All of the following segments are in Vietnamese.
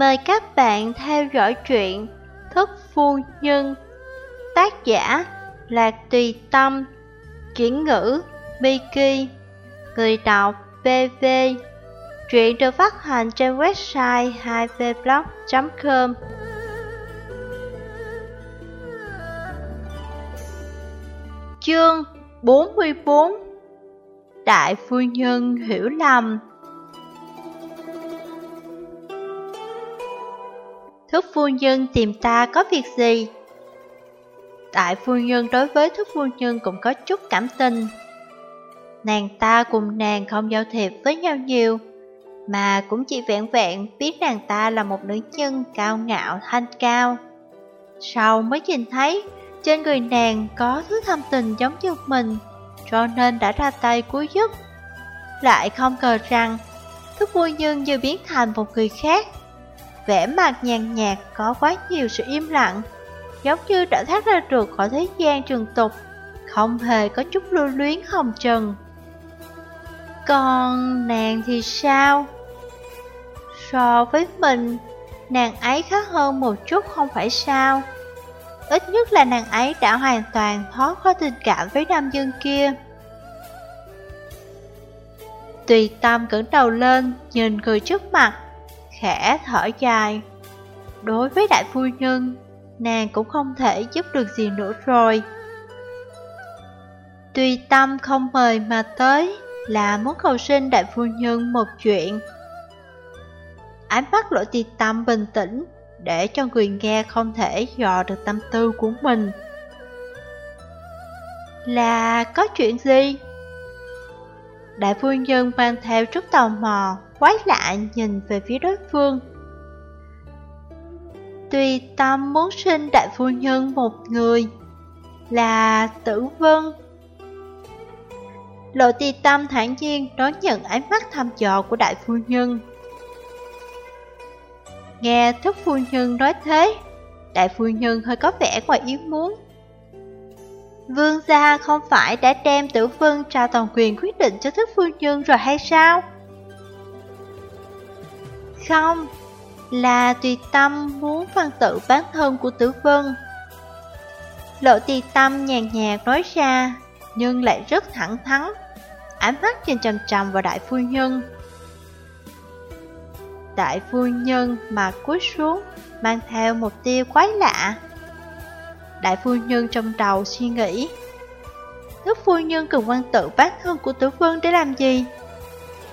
Mời các bạn theo dõi truyện Thức Phu Nhân. Tác giả Lạc Tùy Tâm. Chuyển ngữ, Miki. Người đọc BV Truyện được phát hành trên website 2vblog.com Chương 44 Đại phu nhân hiểu lầm. Thức phu nhân tìm ta có việc gì? Đại phu nhân đối với thức phu nhân cũng có chút cảm tình. Nàng ta cùng nàng không giao thiệp với nhau nhiều, mà cũng chỉ vẹn vẹn biết nàng ta là một nữ nhân cao ngạo thanh cao. Sau mới nhìn thấy, trên người nàng có thứ thâm tình giống như mình, cho nên đã ra tay cuối dứt, Lại không ngờ rằng, thức phu nhân như biến thành một người khác vẻ mặt nhàn nhạt có quá nhiều sự im lặng, giống như đã thoát ra được khỏi thế gian trường tục, không hề có chút lưu luyến hồng trần. Còn nàng thì sao? So với mình, nàng ấy khác hơn một chút không phải sao? Ít nhất là nàng ấy đã hoàn toàn thoát khỏi tình cảm với nam dân kia. Tùy tâm cẩn đầu lên, nhìn người trước mặt, khẽ thở dài. Đối với đại phu nhân, nàng cũng không thể giúp được gì nữa rồi. Tuy tâm không mời mà tới là muốn cầu xin đại phu nhân một chuyện. Ánh mắt lỗi tì tâm bình tĩnh để cho người nghe không thể dò được tâm tư của mình. Là có chuyện gì? Đại phu nhân mang theo chút tò mò, quái lạ nhìn về phía đối phương. Tuy tâm muốn sinh đại phu nhân một người, là tử vân. Lộ ti tâm thản nhiên đón nhận ánh mắt thăm dò của đại phu nhân. Nghe thức phu nhân nói thế, đại phu nhân hơi có vẻ ngoài ý muốn. Vương gia không phải đã đem tử vân trao toàn quyền quyết định cho thức phu nhân rồi hay sao? Không, là tùy tâm muốn văn tự bán thân của tử vân. Lộ tùy tâm nhàn nhạt nói ra, nhưng lại rất thẳng thắn, ánh mắt nhìn trầm trầm vào đại phu nhân. Đại phu nhân mà cúi xuống, mang theo một tia quái lạ. Đại phu nhân trong đầu suy nghĩ, Thức phu nhân cần quan tự bán thân của tử vân để làm gì?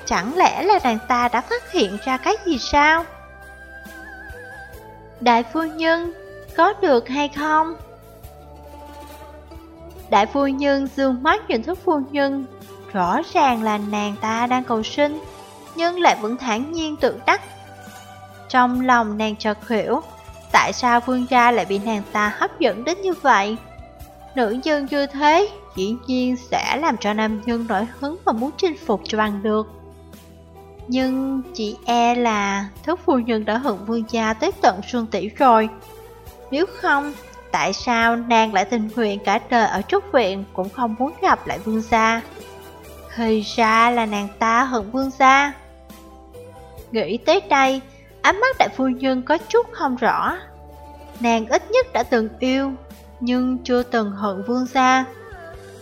Chẳng lẽ là nàng ta đã phát hiện ra cái gì sao? Đại phu nhân, có được hay không? Đại phu nhân dương mắt nhìn thức phu nhân, rõ ràng là nàng ta đang cầu sinh, nhưng lại vẫn thản nhiên tự đắc. Trong lòng nàng chợt hiểu, tại sao vương gia lại bị nàng ta hấp dẫn đến như vậy? Nữ nhân như thế, dĩ nhiên sẽ làm cho nam nhân nổi hứng và muốn chinh phục cho bằng được. Nhưng chị e là thức phu nhân đã hận vương gia tới tận xuân tỷ rồi. Nếu không, tại sao nàng lại tình nguyện cả đời ở trúc viện cũng không muốn gặp lại vương gia? Thì ra là nàng ta hận vương gia. Nghĩ tới đây, ánh mắt đại phu nhân có chút không rõ. Nàng ít nhất đã từng yêu, nhưng chưa từng hận vương gia.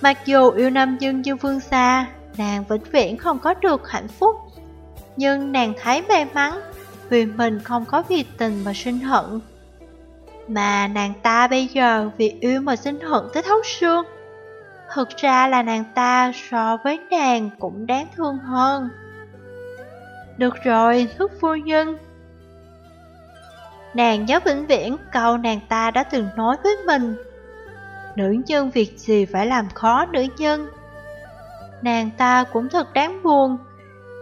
Mặc dù yêu nam dương như vương gia, nàng vĩnh viễn không có được hạnh phúc nhưng nàng thấy may mắn vì mình không có vì tình mà sinh hận. Mà nàng ta bây giờ vì yêu mà sinh hận tới thấu xương. Thực ra là nàng ta so với nàng cũng đáng thương hơn. Được rồi, thức phu nhân. Nàng nhớ vĩnh viễn câu nàng ta đã từng nói với mình. Nữ nhân việc gì phải làm khó nữ nhân. Nàng ta cũng thật đáng buồn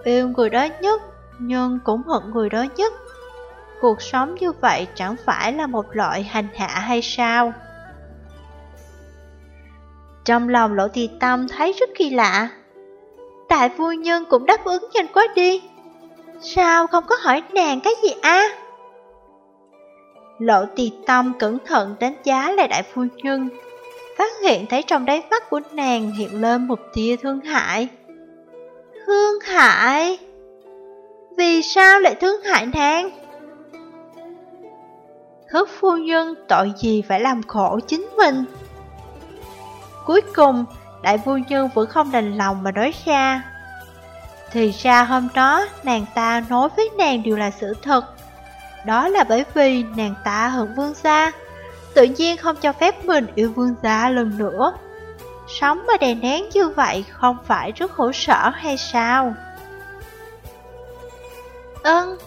Yêu người đó nhất, nhưng cũng hận người đó nhất. Cuộc sống như vậy chẳng phải là một loại hành hạ hay sao? Trong lòng lỗ tì tâm thấy rất kỳ lạ. Đại phu nhân cũng đáp ứng nhanh quá đi. Sao không có hỏi nàng cái gì a? À? Lộ tì tâm cẩn thận đánh giá lại đại phu nhân, phát hiện thấy trong đáy mắt của nàng hiện lên một tia thương hại. Thương hại? Vì sao lại thương hại nàng? Thức phu nhân tội gì phải làm khổ chính mình Cuối cùng, đại phu nhân vẫn không đành lòng mà nói ra Thì ra hôm đó, nàng ta nói với nàng đều là sự thật Đó là bởi vì nàng ta hận vương gia, Tự nhiên không cho phép mình yêu vương gia lần nữa Sống mà đè nén như vậy không phải rất khổ sở hay sao? Ơn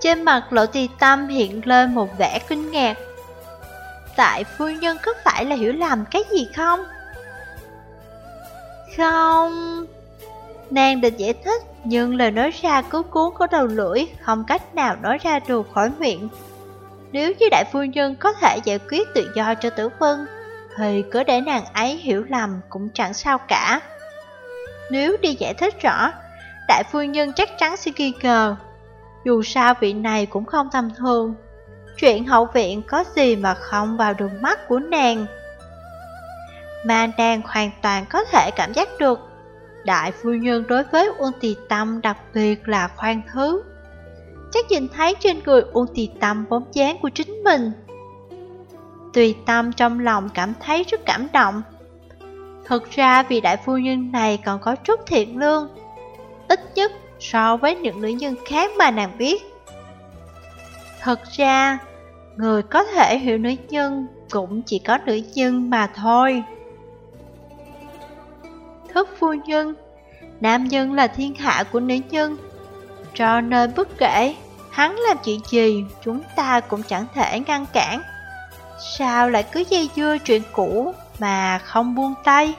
Trên mặt lộ tì tâm hiện lên một vẻ kinh ngạc Tại phu nhân có phải là hiểu lầm cái gì không? Không Nàng định giải thích, Nhưng lời nói ra cứu cuốn có đầu lưỡi, Không cách nào nói ra được khỏi miệng Nếu như đại phu nhân có thể giải quyết tự do cho tử vân thì cứ để nàng ấy hiểu lầm cũng chẳng sao cả. Nếu đi giải thích rõ, đại phu nhân chắc chắn sẽ nghi ngờ. Dù sao vị này cũng không tầm thường. Chuyện hậu viện có gì mà không vào đường mắt của nàng. Mà nàng hoàn toàn có thể cảm giác được Đại phu nhân đối với Uông Tì Tâm đặc biệt là khoan thứ Chắc nhìn thấy trên người Uông Tì Tâm bóng dáng của chính mình Tùy tâm trong lòng cảm thấy rất cảm động. Thực ra vị đại phu nhân này còn có chút thiện lương Ít nhất so với những nữ nhân khác mà nàng biết. Thật ra, người có thể hiểu nữ nhân cũng chỉ có nữ nhân mà thôi. Thức phu nhân Nam nhân là thiên hạ của nữ nhân Cho nên bất kể hắn làm chuyện gì Chúng ta cũng chẳng thể ngăn cản. Sao lại cứ dây dưa chuyện cũ mà không buông tay?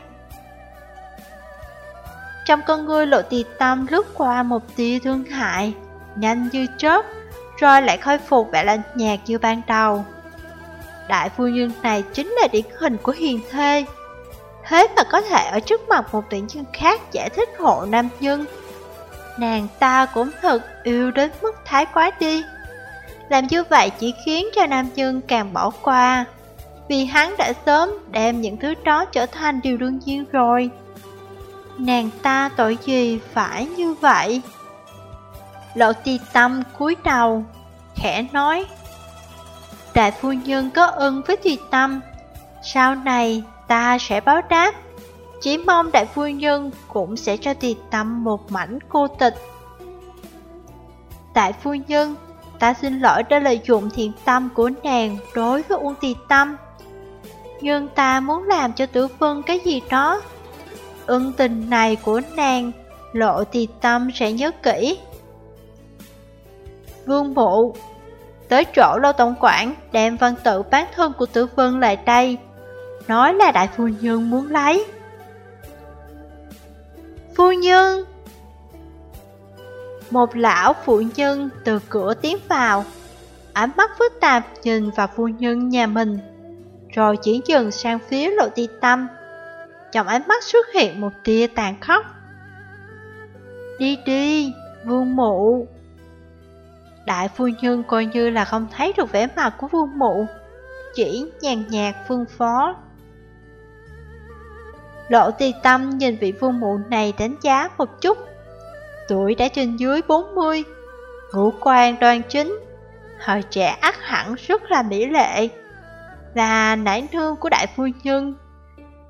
Trong con ngươi lộ tì tâm lướt qua một tia thương hại, nhanh như chớp, rồi lại khôi phục vẻ lạnh nhạt như ban đầu. Đại phu nhân này chính là điển hình của hiền thê. Thế mà có thể ở trước mặt một tuyển nhân khác giải thích hộ nam nhân. Nàng ta cũng thật yêu đến mức thái quá đi. Làm như vậy chỉ khiến cho nam nhân càng bỏ qua. Vì hắn đã sớm đem những thứ đó trở thành điều đương nhiên rồi. Nàng ta tội gì phải như vậy? Lộ ti tâm cúi đầu, Khẽ nói, Đại phu nhân có ơn với ti tâm, Sau này ta sẽ báo đáp. Chỉ mong đại phu nhân cũng sẽ cho ti tâm một mảnh cô tịch. Đại phu nhân Ta xin lỗi đã lợi dụng thiện tâm của nàng đối với Uông Tì Tâm. Nhưng ta muốn làm cho tử vân cái gì đó. Ân tình này của nàng, Lộ Tì Tâm sẽ nhớ kỹ. Vương Mụ Tới chỗ Lô Tổng quản, đem văn tự bán thân của tử vân lại đây. Nói là đại phu nhân muốn lấy. Phu nhân! Một lão phụ nhân từ cửa tiến vào, ánh mắt phức tạp nhìn vào phu nhân nhà mình, rồi chỉ dừng sang phía lộ ti tâm. Trong ánh mắt xuất hiện một tia tàn khốc. Đi đi, vương mụ. Đại phu nhân coi như là không thấy được vẻ mặt của vương mụ, chỉ nhàn nhạt phương phó. Lộ ti tâm nhìn vị vương mụ này đánh giá một chút tuổi đã trên dưới 40, ngũ quan đoan chính, hồi trẻ ác hẳn rất là mỹ lệ, là nải nương của đại phu nhân.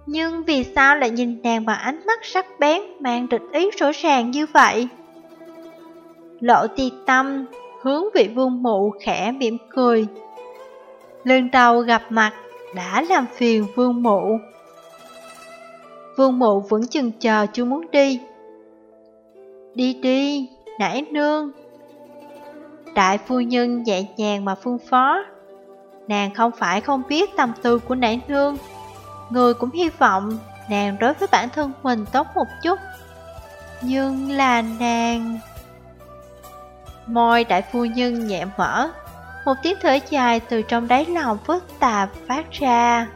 Nhưng vì sao lại nhìn nàng bằng ánh mắt sắc bén mang địch ý rõ ràng như vậy? Lộ ti tâm hướng vị vương mụ khẽ mỉm cười. Lần đầu gặp mặt đã làm phiền vương mụ. Vương mụ vẫn chừng chờ chưa muốn đi, Đi đi, nãy nương. Đại phu nhân nhẹ nhàng mà phương phó. Nàng không phải không biết tâm tư của nãy nương. Người cũng hy vọng nàng đối với bản thân mình tốt một chút. Nhưng là nàng. Môi đại phu nhân nhẹ mở. Một tiếng thở dài từ trong đáy lòng phức tạp phát ra.